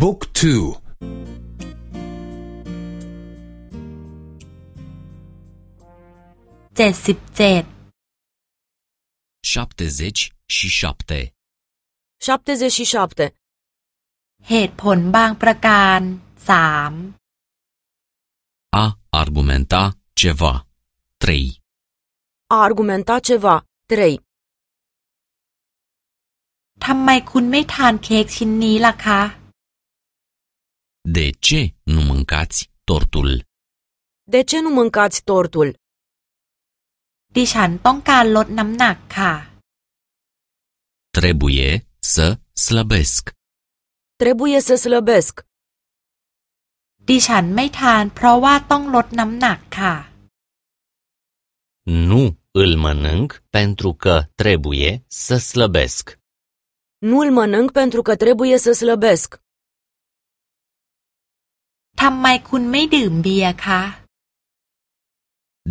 บุ๊กทูเจ็ดสิบเจ็ด șaptezeci și șapte. 77. เหตุผลบางประการสาม A argumenta ceva. 3. A argumenta ceva. 3. ทำไมคุณไม่ทานเค้กชิ้นนี้ล่ะคะ De ce nu mâncați tortul? De ce nu mâncați tortul? ดิฉันต้องการลดน้ำหนักค่ะ Trebuie să slăbesc. Trebuie să slăbesc. ดิฉันไม่ทานเพราะว่าต้องลดน้ำหนักค่ะ Nu îl mănânc pentru că trebuie să slăbesc. Nu îl mănânc pentru că trebuie să slăbesc. ทำไมคุณไม่ดื่มเบียร์คะ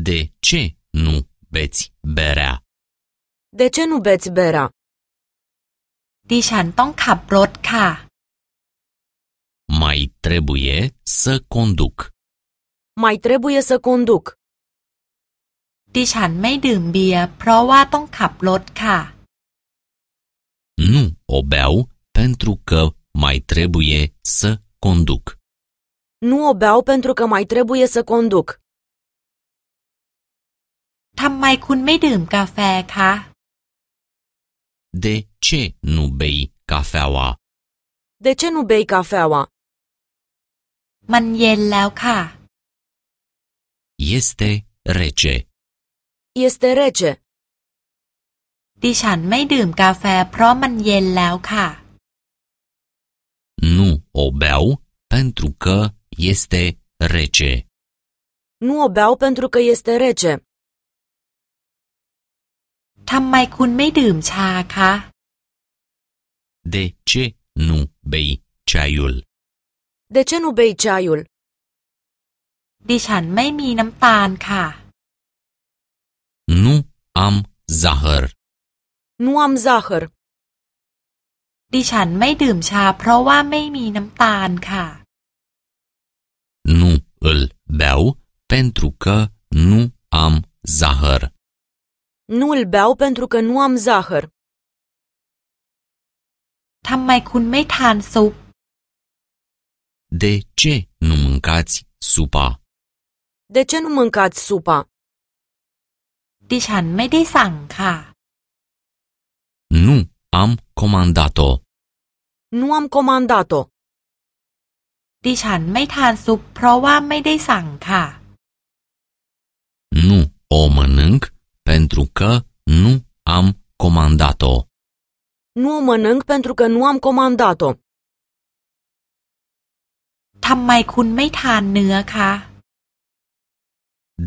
De ce nu beți berea? De ce nu beți berea? ดิฉันต้องขับรถค่ะ Mai trebuie să conduc. Mai trebuie să conduc. ดิฉันไม่ดื่มเบียร์เพราะว่าต้องขับรถค่ะ Nu o beau pentru că mai trebuie să conduc. Nu o beau pentru că mai trebuie să conduc. ทำไมคุณไม่ดื่มกาแฟคะ De ce nu bei cafeaua? De ce nu bei cafeaua? มันเย็นแล้วค่ะ Este rece. Este rece. ดิฉันไม่ดื่มกาแฟเพราะมันเย็นแล้วค่ะ Nu o beau pentru că este rece. Nu o beau pentru că este rece. ทำไมคุณไม่ดื่มชาคะ De ce nu bei ceaiul? De ce nu bei ceaiul? ดิฉันไม่มีน้ำตาลค่ะ Nu am zahăr. Nu am zahăr. ดิฉันไม่ดื่มชาเพราะว่าไม่มีน้ำตาลค่ะ pentru că nu am zahăr. Nu îl beau pentru că nu am zahăr. ทำไมคุณไม่ทานซุป De ce nu mâncați supa? De ce nu mâncați supa? ดิฉันไม่ได้สั่งค่ะ Nu am comandat-o. Nu am comandat-o. ดิฉันไม่ทานซุป เพราะว่าไม่ได้สั่งค่ะ Nu o mănânc pentru că nu am comandat-o. Nu o mănânc pentru că nu am comandat-o. ทำไมคุณไม่ทานเนื้อคะ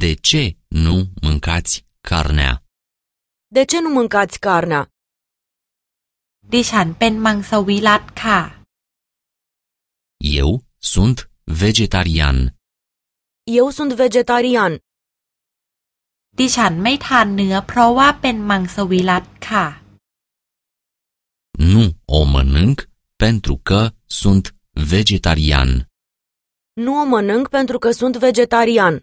De ce nu mâncați carnea? De ce nu mâncați carnea? ดิฉันเป็นมังสวิรัตค่ะ Eu sunt vegetarian. Eu sunt vegetarian. ดิฉันไม่ทานเนื้อเพราะว่าเป็นมังสวิรัตค่ะ Nu o mănânc pentru că sunt vegetarian. Nu o mănânc pentru că sunt vegetarian.